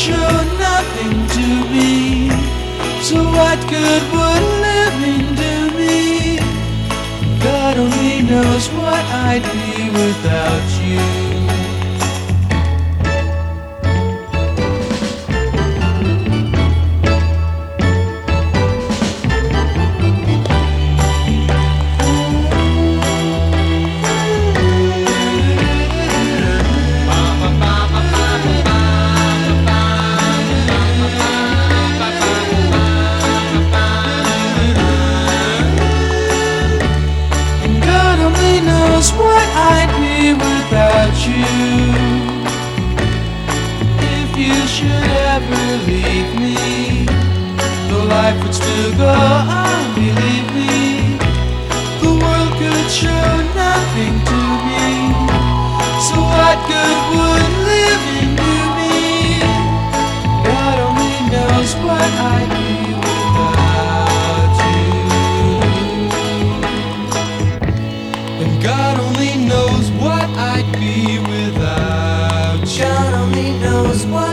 show nothing to me. So what good would living do me? God only knows what I'd be without you. What I'd be without you. If you should ever leave me, though life would still go on, God only knows what I'd be without you. God only knows what